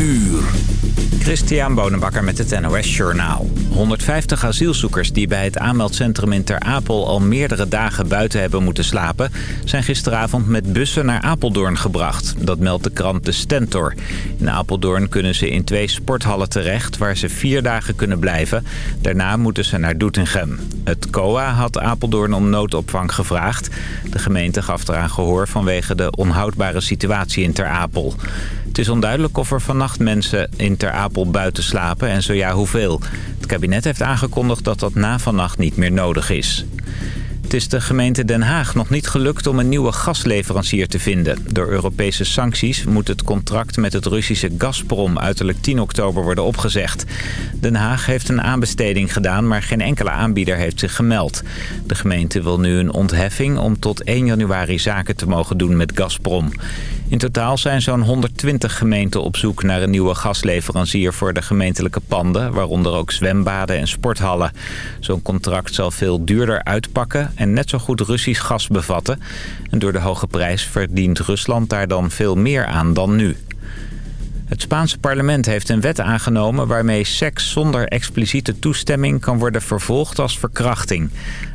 uur. Christian Bonenbakker met het NOS Journaal. 150 asielzoekers die bij het aanmeldcentrum in Ter Apel al meerdere dagen buiten hebben moeten slapen... zijn gisteravond met bussen naar Apeldoorn gebracht. Dat meldt de krant De Stentor. In Apeldoorn kunnen ze in twee sporthallen terecht waar ze vier dagen kunnen blijven. Daarna moeten ze naar Doetinchem. Het COA had Apeldoorn om noodopvang gevraagd. De gemeente gaf eraan gehoor vanwege de onhoudbare situatie in Ter Apel. Het is onduidelijk of er vannacht mensen in Ter Apel buiten slapen en zo ja hoeveel. Het kabinet heeft aangekondigd dat dat na vannacht niet meer nodig is. Het is de gemeente Den Haag nog niet gelukt om een nieuwe gasleverancier te vinden. Door Europese sancties moet het contract met het Russische Gazprom uiterlijk 10 oktober worden opgezegd. Den Haag heeft een aanbesteding gedaan, maar geen enkele aanbieder heeft zich gemeld. De gemeente wil nu een ontheffing om tot 1 januari zaken te mogen doen met Gazprom. In totaal zijn zo'n 120 gemeenten op zoek naar een nieuwe gasleverancier voor de gemeentelijke panden, waaronder ook zwembaden en sporthallen. Zo'n contract zal veel duurder uitpakken en net zo goed Russisch gas bevatten. En door de hoge prijs verdient Rusland daar dan veel meer aan dan nu. Het Spaanse parlement heeft een wet aangenomen waarmee seks zonder expliciete toestemming kan worden vervolgd als verkrachting.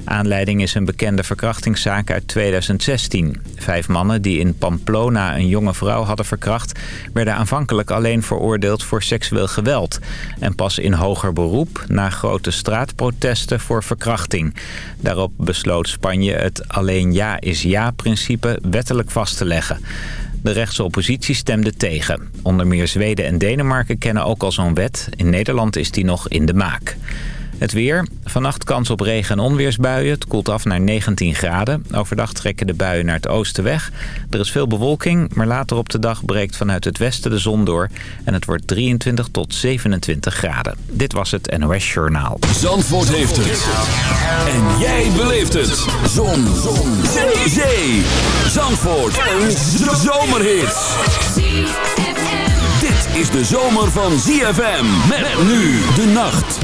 Aanleiding is een bekende verkrachtingszaak uit 2016. Vijf mannen die in Pamplona een jonge vrouw hadden verkracht... werden aanvankelijk alleen veroordeeld voor seksueel geweld. En pas in hoger beroep na grote straatprotesten voor verkrachting. Daarop besloot Spanje het alleen ja is ja-principe wettelijk vast te leggen. De rechtse oppositie stemde tegen. Onder meer Zweden en Denemarken kennen ook al zo'n wet. In Nederland is die nog in de maak. Het weer. Vannacht kans op regen- en onweersbuien. Het koelt af naar 19 graden. Overdag trekken de buien naar het oosten weg. Er is veel bewolking, maar later op de dag breekt vanuit het westen de zon door. En het wordt 23 tot 27 graden. Dit was het NOS Journaal. Zandvoort heeft het. En jij beleeft het. Zon. zon. Zee. Zee. Zandvoort. Een zomerhit. Dit is de zomer van ZFM. Met nu de nacht.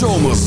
zomer.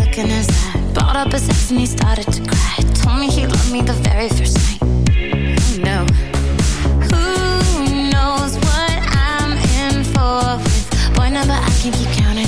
look in his eye Bought up his ex and he started to cry. Told me he loved me the very first night. Who no. Who knows what I'm in for? With Boy, number I can keep counting.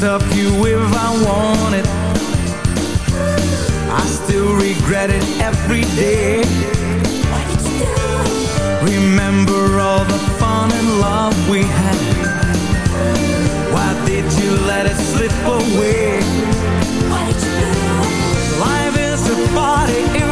Stop you if I wanted I still regret it every day. Remember all the fun and love we had. Why did you let it slip away? Why did you lose? Life is a party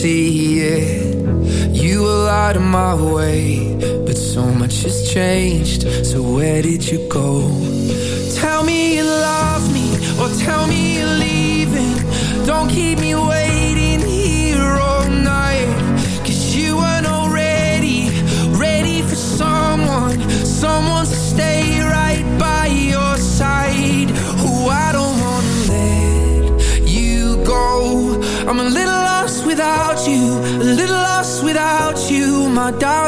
see it. You were out of my way, but so much has changed. So where did you go? Tell me you love me, or tell me you're leaving. Don't keep me waiting not doubt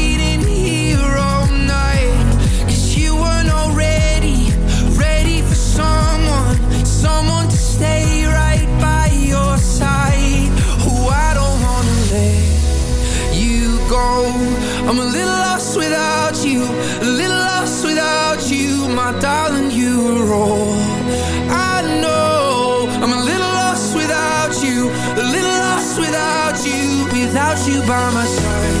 I know I'm a little lost without you, a little lost without you, without you by my side.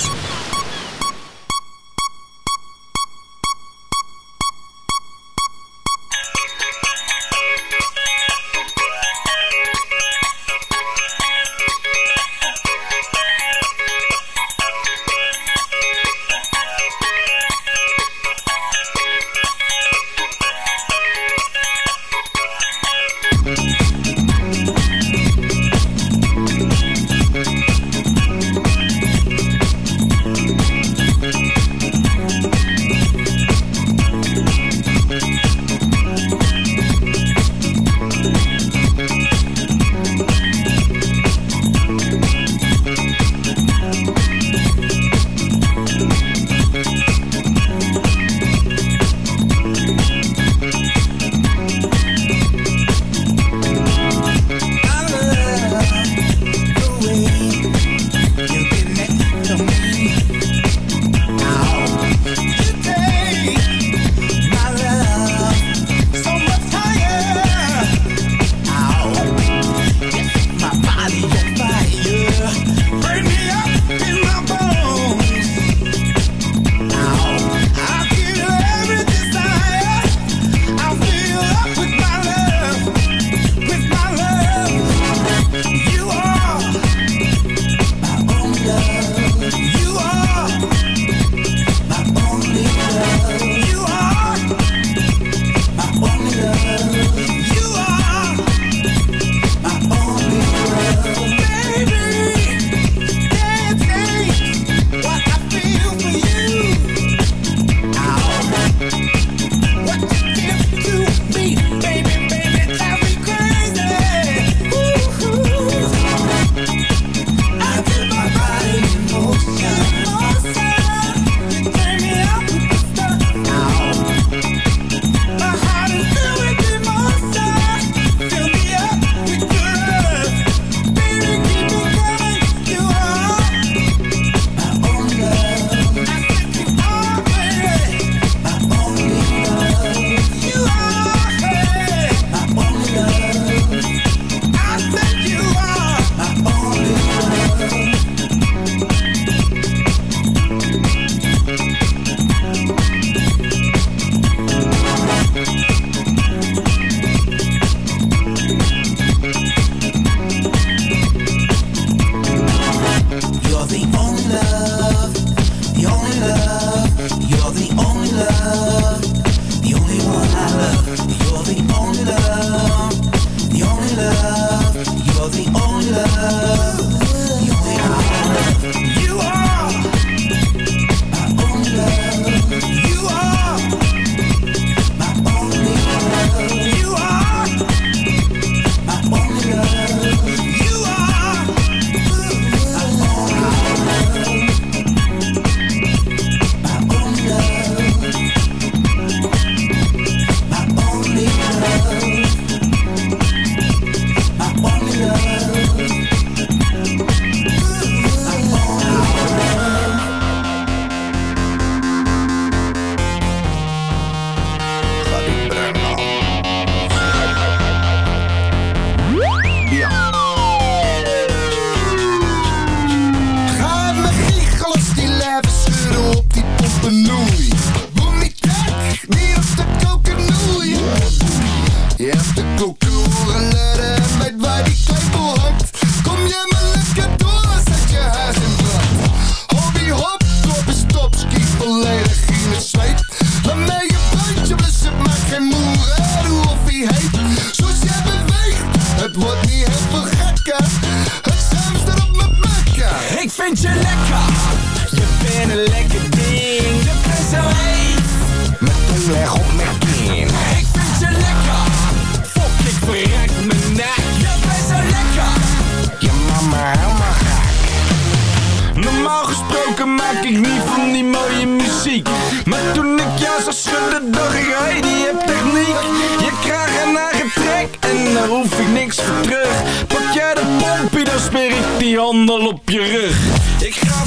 Take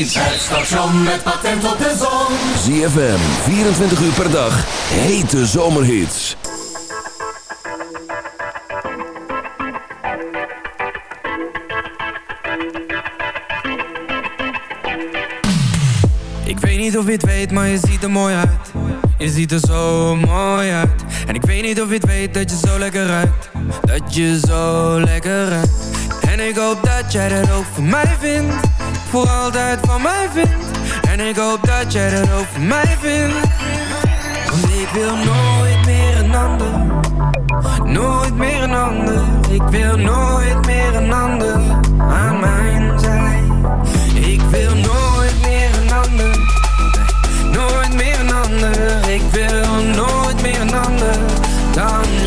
Het station met patent op de zon. ZFM, 24 uur per dag. Hete zomerhits. Ik weet niet of je het weet, maar je ziet er mooi uit Je ziet er zo mooi uit En ik weet niet of je het weet dat je zo lekker ruikt Dat je zo lekker ruikt En ik hoop dat jij dat ook voor mij vindt Voor altijd van mij vindt. En ik hoop dat jij dat ook voor mij vindt. Want ik wil nooit meer een ander. Nooit meer een ander. Ik wil nooit meer een ander Aan mijn zij. Ik wil nooit meer een ander. Nooit meer een ander. Ik wil nooit meer een ander Dan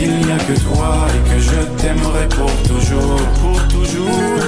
qu'il n'y a que toi et que je t'aimerai pour toujours, pour toujours.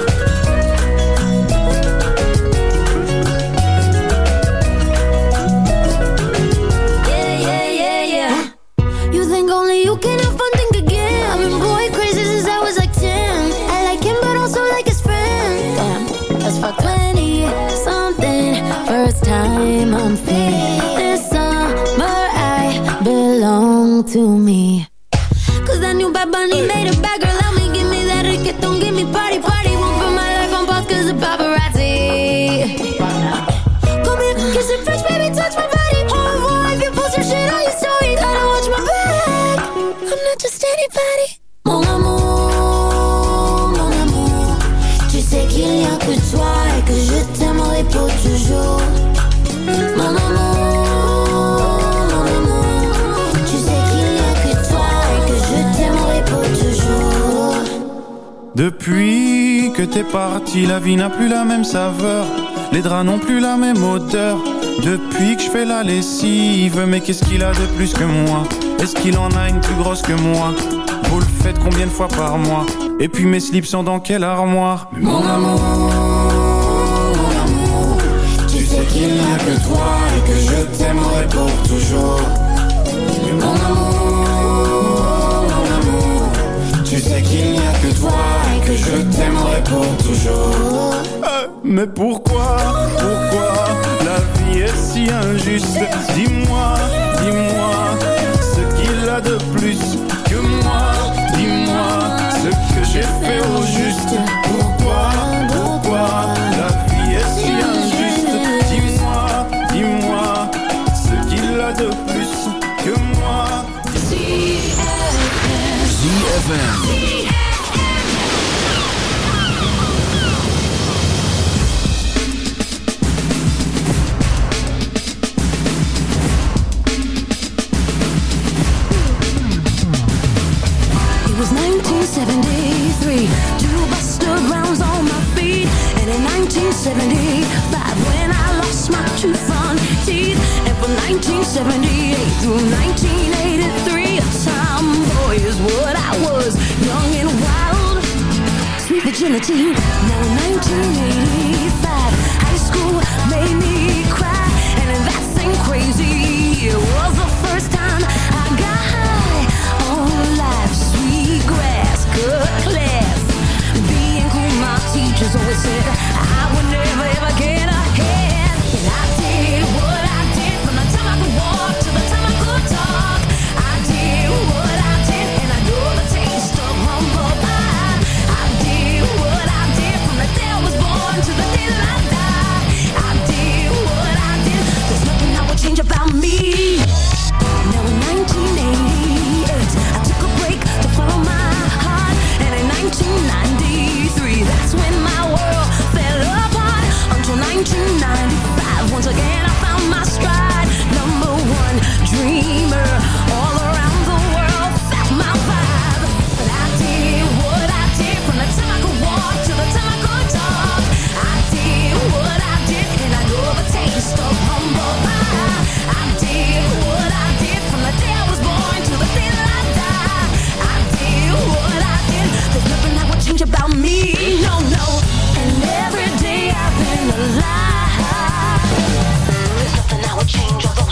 Mon amour, mon amour. Tu sais qu'il n'y a que toi et que je t'aimerai pour toujours. Mon amour, mon amour. Tu sais qu'il n'y a que toi et que je t'aimerai pour toujours. Depuis que t'es parti, la vie n'a plus la même saveur. Les draps n'ont plus la même odeur. Depuis que je fais la lessive, mais qu'est-ce qu'il a de plus que moi? Est-ce qu'il en a une plus grosse que moi? Vous le faites combien de fois par mois Et puis mes slips sont dans quelle armoire Mais Mon amour, mon amour, tu sais qu'il n'y a que toi et que je t'aimerai pour toujours. Mais mon amour, mon amour, tu sais qu'il n'y a que toi et que je t'aimerai pour toujours. Euh, mais pourquoi, pourquoi la vie est si injuste? Dis-moi, dis-moi fait au juste. Pourquoi, pourquoi la vie est si injuste Dis-moi, dis-moi ce qu'il a de plus que moi. ZFM. It was 1973, 1975, when I lost my two front teeth. And from 1978 through 1983, a tomboy is what I was. Young and wild, sweet virginity. Now in 1985, high school made me change of the